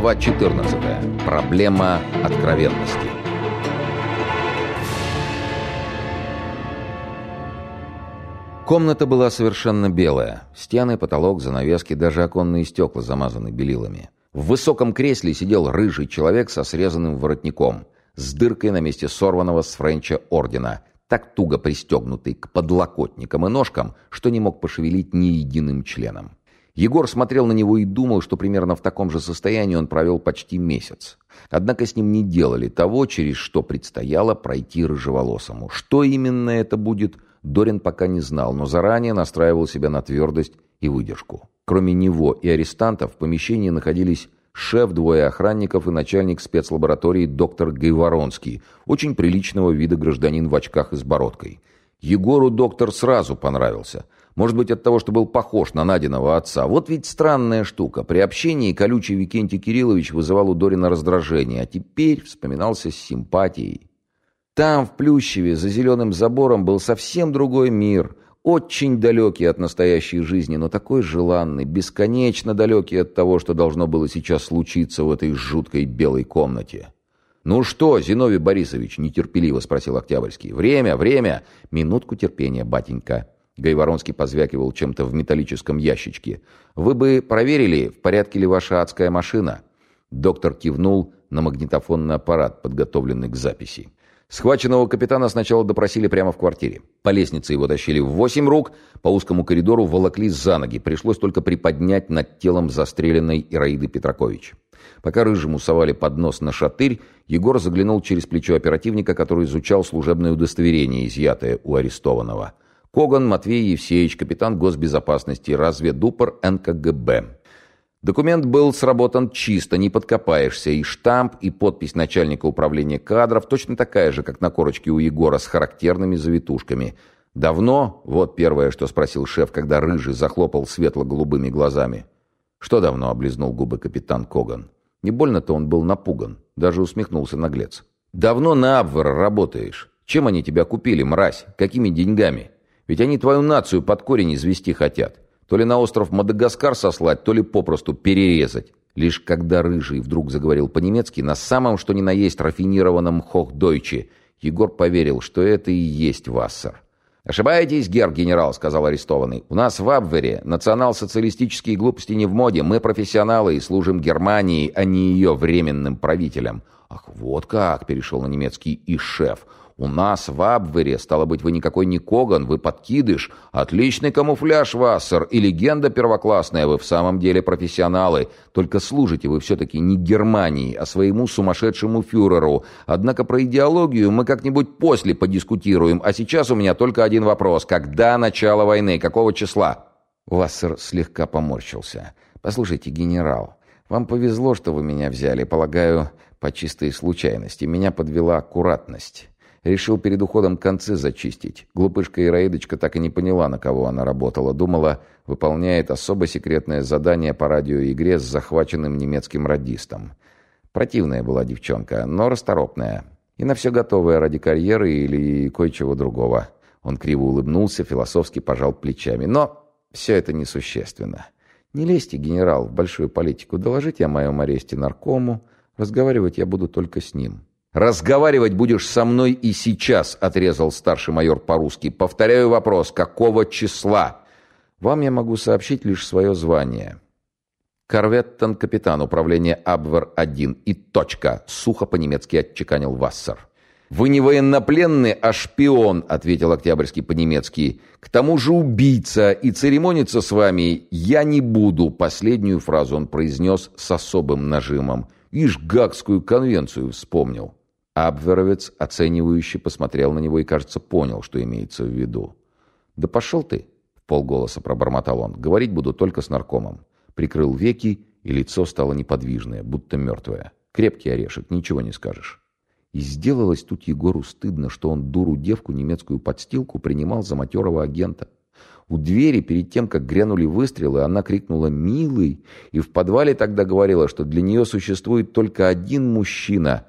Глава 14. Проблема откровенности. Комната была совершенно белая. Стены, потолок, занавески, даже оконные стекла замазаны белилами. В высоком кресле сидел рыжий человек со срезанным воротником, с дыркой на месте сорванного с Френча ордена, так туго пристегнутый к подлокотникам и ножкам, что не мог пошевелить ни единым членом. Егор смотрел на него и думал, что примерно в таком же состоянии он провел почти месяц. Однако с ним не делали того, через что предстояло пройти рыжеволосому. Что именно это будет, Дорин пока не знал, но заранее настраивал себя на твердость и выдержку. Кроме него и арестантов в помещении находились шеф, двое охранников и начальник спецлаборатории доктор Гайворонский, очень приличного вида гражданин в очках и с бородкой. Егору доктор сразу понравился – может быть, от того, что был похож на Надиного отца. Вот ведь странная штука. При общении колючий Викентий Кириллович вызывал у Дорина раздражение, а теперь вспоминался с симпатией. Там, в Плющеве, за зеленым забором, был совсем другой мир, очень далекий от настоящей жизни, но такой желанный, бесконечно далекий от того, что должно было сейчас случиться в этой жуткой белой комнате. «Ну что, Зиновий Борисович?» – нетерпеливо спросил Октябрьский. «Время, время!» «Минутку терпения, батенька!» Гайворонский позвякивал чем-то в металлическом ящичке. «Вы бы проверили, в порядке ли ваша адская машина?» Доктор кивнул на магнитофонный аппарат, подготовленный к записи. Схваченного капитана сначала допросили прямо в квартире. По лестнице его тащили в восемь рук, по узкому коридору волокли за ноги. Пришлось только приподнять над телом застреленной Ираиды Петракович. Пока Рыжему совали под нос на шатырь, Егор заглянул через плечо оперативника, который изучал служебное удостоверение, изъятое у арестованного. Коган Матвей Евсеевич, капитан госбезопасности, разведупор НКГБ. Документ был сработан чисто, не подкопаешься, и штамп, и подпись начальника управления кадров точно такая же, как на корочке у Егора, с характерными завитушками. «Давно?» — вот первое, что спросил шеф, когда Рыжий захлопал светло-голубыми глазами. «Что давно?» — облизнул губы капитан Коган. Не больно-то он был напуган, даже усмехнулся наглец. «Давно на Абвер работаешь. Чем они тебя купили, мразь? Какими деньгами?» Ведь они твою нацию под корень извести хотят. То ли на остров Мадагаскар сослать, то ли попросту перерезать. Лишь когда Рыжий вдруг заговорил по-немецки на самом что ни на есть рафинированном хох-дойче, Егор поверил, что это и есть Вассер. «Ошибаетесь, герр-генерал», — сказал арестованный. «У нас в Абвере национал-социалистические глупости не в моде. Мы профессионалы и служим Германии, а не ее временным правителям». «Ах, вот как!» — перешел на немецкий и шеф. «У нас в Абвере, стало быть, вы никакой не Коган, вы подкидыш. Отличный камуфляж, Вассер, и легенда первоклассная, вы в самом деле профессионалы. Только служите вы все-таки не Германии, а своему сумасшедшему фюреру. Однако про идеологию мы как-нибудь после подискутируем, а сейчас у меня только один вопрос. Когда начало войны? Какого числа?» Вассер слегка поморщился. «Послушайте, генерал, вам повезло, что вы меня взяли. Полагаю, по чистой случайности. Меня подвела аккуратность». Решил перед уходом концы зачистить. Глупышка Ираидочка так и не поняла, на кого она работала. Думала, выполняет особо секретное задание по радиоигре с захваченным немецким радистом. Противная была девчонка, но расторопная. И на все готовая ради карьеры или кое-чего другого. Он криво улыбнулся, философски пожал плечами. Но все это несущественно. Не лезьте, генерал, в большую политику. Доложите о моем аресте наркому. Разговаривать я буду только с ним. «Разговаривать будешь со мной и сейчас», — отрезал старший майор по-русски. «Повторяю вопрос. Какого числа?» «Вам я могу сообщить лишь свое звание». «Корветтон, капитан управления Абвер-1 и точка», — сухо по-немецки отчеканил Вассер. «Вы не военнопленный, а шпион», — ответил Октябрьский по-немецки. «К тому же убийца, и церемониться с вами я не буду», — последнюю фразу он произнес с особым нажимом. «Ишь, Гагскую конвенцию вспомнил». Абверовец оценивающе посмотрел на него и, кажется, понял, что имеется в виду. «Да пошел ты!» — в полголоса пробормотал он. «Говорить буду только с наркомом». Прикрыл веки, и лицо стало неподвижное, будто мертвое. Крепкий орешек, ничего не скажешь. И сделалось тут Егору стыдно, что он дуру-девку немецкую подстилку принимал за матерого агента. У двери, перед тем, как грянули выстрелы, она крикнула «Милый!» и в подвале тогда говорила, что для нее существует только один мужчина,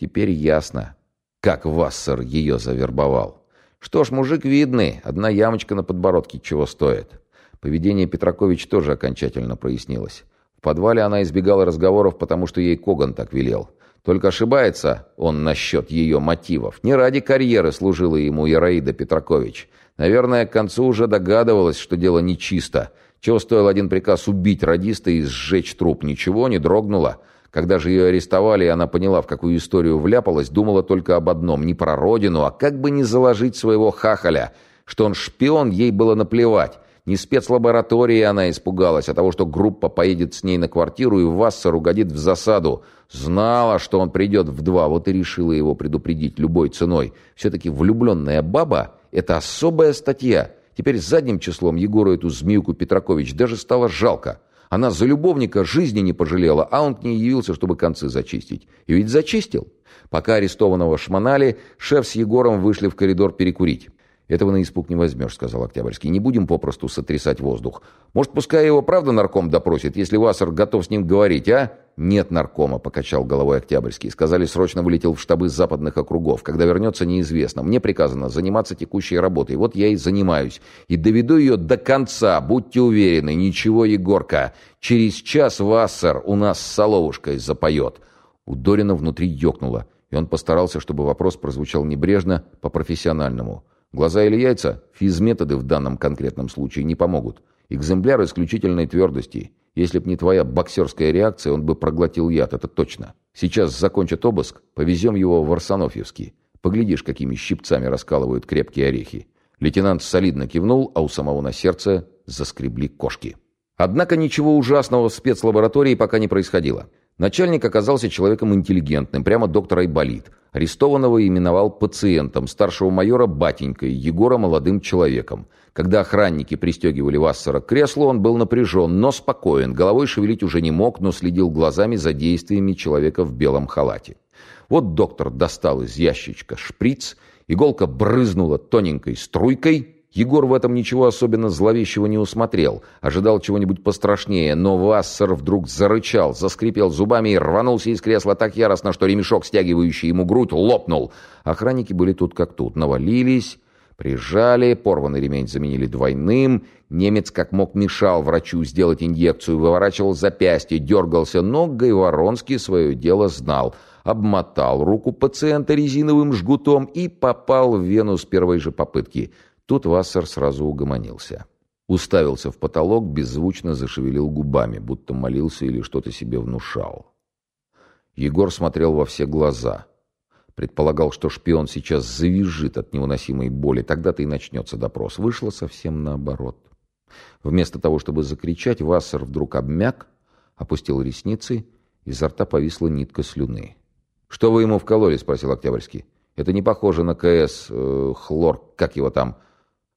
Теперь ясно, как Вассер ее завербовал. Что ж, мужик видный, одна ямочка на подбородке чего стоит. Поведение Петракович тоже окончательно прояснилось. В подвале она избегала разговоров, потому что ей Коган так велел. Только ошибается он насчет ее мотивов. Не ради карьеры служила ему Ираида Петракович. Наверное, к концу уже догадывалась, что дело нечисто. Чего стоил один приказ убить радиста и сжечь труп? Ничего, не дрогнула. Когда же ее арестовали, и она поняла, в какую историю вляпалась, думала только об одном. Не про родину, а как бы не заложить своего хахаля. Что он шпион, ей было наплевать. Не спецлаборатории она испугалась, а того, что группа поедет с ней на квартиру и Вассер угодит в засаду. Знала, что он придет в два, вот и решила его предупредить любой ценой. Все-таки влюбленная баба — это особая статья. Теперь задним числом Егору эту змеюку Петракович даже стало жалко. Она за любовника жизни не пожалела, а он к ней явился, чтобы концы зачистить. И ведь зачистил. Пока арестованного шмонали, шеф с Егором вышли в коридор перекурить. «Этого на испуг не возьмешь», — сказал Октябрьский. «Не будем попросту сотрясать воздух. Может, пускай его правда нарком допросит, если Вассер готов с ним говорить, а?» «Нет наркома», — покачал головой Октябрьский. «Сказали, срочно вылетел в штабы западных округов. Когда вернется, неизвестно. Мне приказано заниматься текущей работой. Вот я и занимаюсь. И доведу ее до конца, будьте уверены. Ничего, Егорка. Через час Вассер у нас с Соловушкой запоет». У Дорина внутри ёкнуло, и он постарался, чтобы вопрос прозвучал небрежно, по-профессиональному. Глаза или яйца, физметоды в данном конкретном случае не помогут. Экземпляр исключительной твердости. Если б не твоя боксерская реакция, он бы проглотил яд, это точно. Сейчас закончат обыск, повезем его в Арсенофьевский. Поглядишь, какими щипцами раскалывают крепкие орехи. Лейтенант солидно кивнул, а у самого на сердце заскребли кошки. Однако ничего ужасного в спецлаборатории пока не происходило. Начальник оказался человеком интеллигентным, прямо доктор Айболит. Арестованного именовал пациентом, старшего майора батенькой, Егора молодым человеком. Когда охранники пристегивали Вассера к креслу, он был напряжен, но спокоен, головой шевелить уже не мог, но следил глазами за действиями человека в белом халате. Вот доктор достал из ящичка шприц, иголка брызнула тоненькой струйкой — Егор в этом ничего особенно зловещего не усмотрел. Ожидал чего-нибудь пострашнее, но Вассер вдруг зарычал, заскрипел зубами и рванулся из кресла так яростно, что ремешок, стягивающий ему грудь, лопнул. Охранники были тут как тут, навалились, прижали, порванный ремень заменили двойным. Немец как мог мешал врачу сделать инъекцию, выворачивал запястье, дергался, но Гайворонский свое дело знал — обмотал руку пациента резиновым жгутом и попал в вену с первой же попытки — Тут Вассер сразу угомонился. Уставился в потолок, беззвучно зашевелил губами, будто молился или что-то себе внушал. Егор смотрел во все глаза. Предполагал, что шпион сейчас завизжит от невыносимой боли. Тогда-то и начнется допрос. Вышло совсем наоборот. Вместо того, чтобы закричать, Вассер вдруг обмяк, опустил ресницы, изо рта повисла нитка слюны. «Что вы ему вкололи?» — спросил Октябрьский. «Это не похоже на КС, э, хлор, как его там,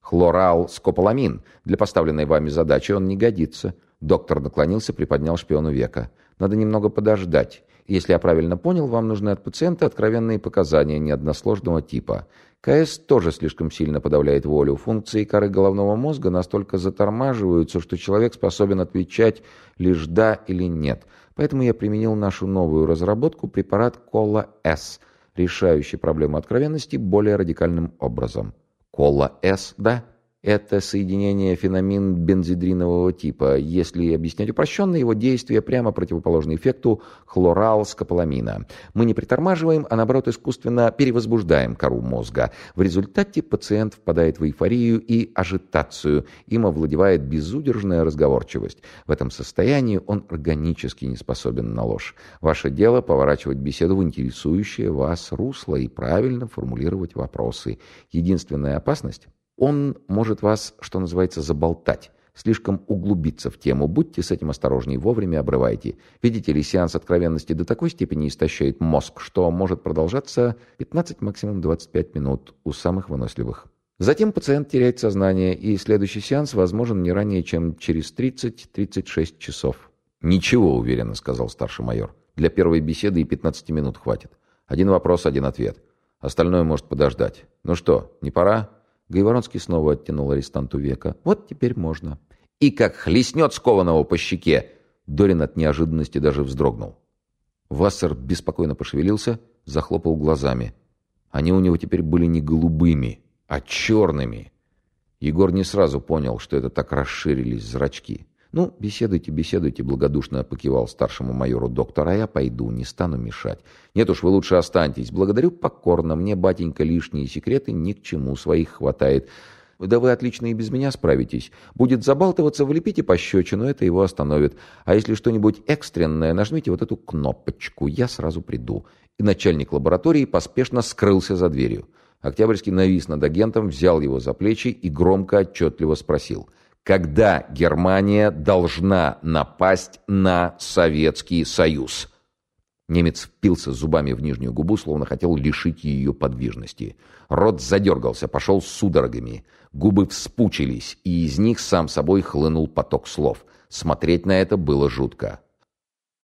Хлорал скополамин. Для поставленной вами задачи он не годится. Доктор наклонился, приподнял шпиону века. Надо немного подождать. Если я правильно понял, вам нужны от пациента откровенные показания неодносложного типа. КС тоже слишком сильно подавляет волю. Функции коры головного мозга настолько затормаживаются, что человек способен отвечать лишь «да» или «нет». Поэтому я применил нашу новую разработку препарат Кола-С, решающий проблему откровенности более радикальным образом. Кола-С, да? Это соединение феномин бензидринового типа. Если объяснять упрощенно, его действие прямо противоположно эффекту хлоралскополамина. Мы не притормаживаем, а наоборот искусственно перевозбуждаем кору мозга. В результате пациент впадает в эйфорию и ажитацию. Им овладевает безудержная разговорчивость. В этом состоянии он органически не способен на ложь. Ваше дело поворачивать беседу в интересующее вас русло и правильно формулировать вопросы. Единственная опасность он может вас, что называется, заболтать, слишком углубиться в тему. Будьте с этим осторожней, вовремя обрывайте. Видите ли, сеанс откровенности до такой степени истощает мозг, что может продолжаться 15, максимум 25 минут у самых выносливых. Затем пациент теряет сознание, и следующий сеанс возможен не ранее, чем через 30-36 часов. «Ничего, уверенно», — сказал старший майор. «Для первой беседы и 15 минут хватит. Один вопрос, один ответ. Остальное может подождать. Ну что, не пора?» Гайворонский снова оттянул арестанту века. «Вот теперь можно». И как хлестнет скованного по щеке. Дорин от неожиданности даже вздрогнул. Вассер беспокойно пошевелился, захлопал глазами. Они у него теперь были не голубыми, а черными. Егор не сразу понял, что это так расширились зрачки. «Ну, беседуйте, беседуйте», — благодушно покивал старшему майору доктор, «а я пойду, не стану мешать». «Нет уж, вы лучше останьтесь. Благодарю покорно. Мне, батенька, лишние секреты ни к чему, своих хватает». Да вы отлично и без меня справитесь. Будет забалтываться, влепите пощечину, это его остановит. А если что-нибудь экстренное, нажмите вот эту кнопочку, я сразу приду». И начальник лаборатории поспешно скрылся за дверью. Октябрьский навис над агентом, взял его за плечи и громко отчетливо спросил. «Когда Германия должна напасть на Советский Союз?» Немец впился зубами в нижнюю губу, словно хотел лишить ее подвижности. Рот задергался, пошел судорогами. Губы вспучились, и из них сам собой хлынул поток слов. Смотреть на это было жутко.